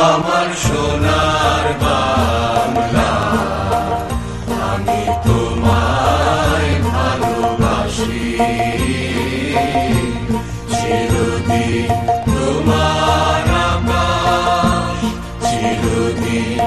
আমার সোনার বাংলা আমি তোমায় ভালোবাসি। চিরদিন তোমার আকাশ চিরদিন